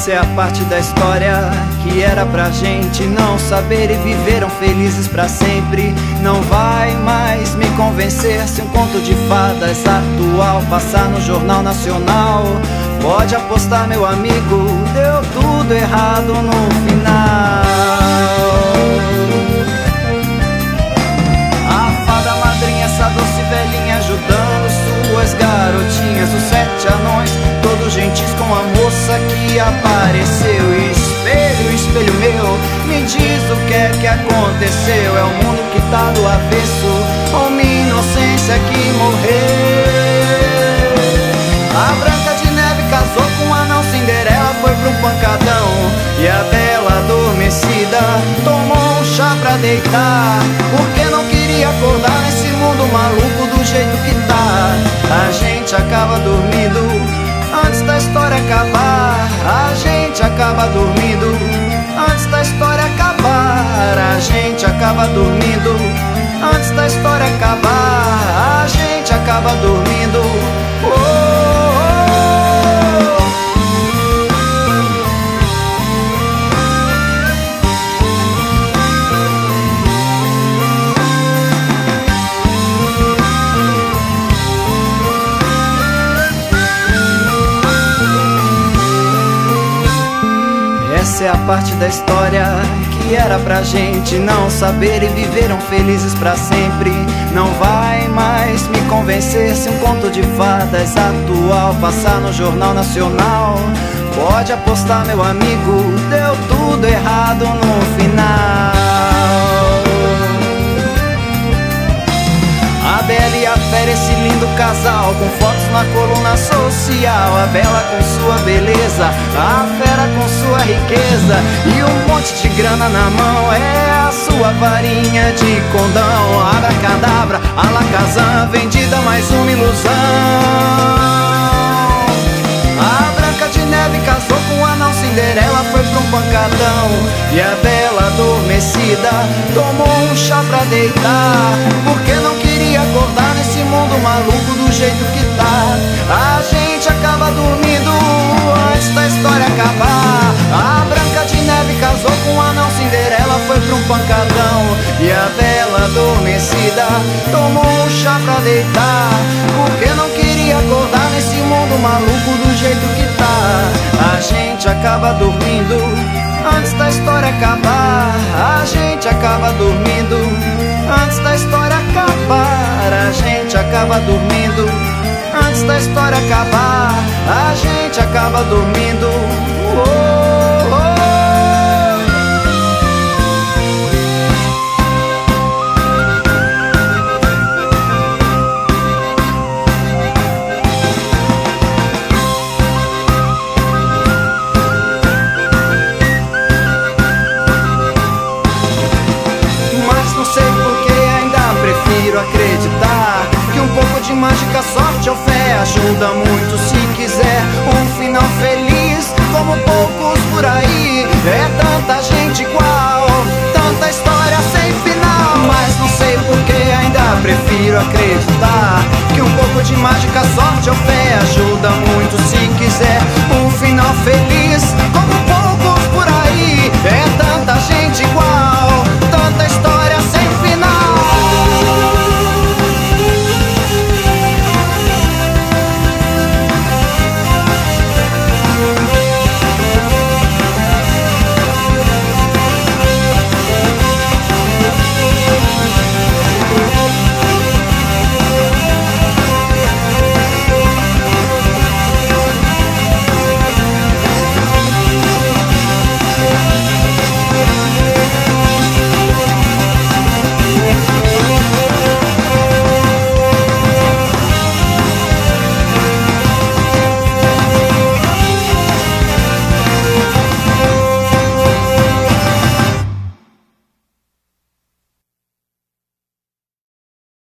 Essa é a parte da história que era pra gente não saber e viveram felizes pra sempre. Não vai mais me convencer se um conto de fadas atual passar no Jornal Nacional. Pode apostar, meu amigo, deu tudo errado no final. A fada madrinha, essa doce velhinha ajudando suas garotinhas, os sete anões, todos gentis com a moça apareceu. Espelho, espelho meu, me diz o que é que aconteceu. É o mundo que tá do avesso, ou minha inocência que morreu. A Branca de Neve casou com um anão Cinderela, foi pro pancadão. E a Bela adormecida tomou um chá pra deitar. Porque não queria acordar nesse mundo maluco do jeito que tá. A gente acaba dormindo antes da história acabar. A gente acaba dormindo antes da história acabar. A gente acaba dormindo antes da história acabar. A gente acaba dormindo. Oh. Parte da história que era pra gente não saber e viveram felizes pra sempre. Não vai mais me convencer se um conto de fadas atual passar no Jornal Nacional. Pode apostar, meu amigo, deu tudo errado no final. E a Fera, esse lindo casal Com fotos na coluna social. A Bela com sua beleza A Fera com sua riqueza E um monte de grana na mão. É a sua varinha de condão. Abracadabra, alakazam Vendida mais uma ilusão. A Branca de Neve casou com o anão Cinderela foi um pancadão. E a Bela adormecida Tomou um chá pra deitar mundo maluco do jeito que tá. A gente acaba dormindo antes da história acabar. A Branca de Neve casou com o anão Cinderela foi pra um pancadão. E a Bela adormecida Tomou um chá pra deitar. Porque não queria acordar nesse mundo maluco do jeito que tá. A gente acaba dormindo antes da história acabar. A gente acaba dormindo acaba dormindo antes da história acabar. A gente acaba dormindo. Oh, De mágica, sorte ou fé ajuda muito se quiser. Um final feliz como poucos por aí. É tanta gente igual,